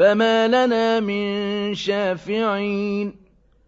فَمَا لَنَا مِن شَافِعِينَ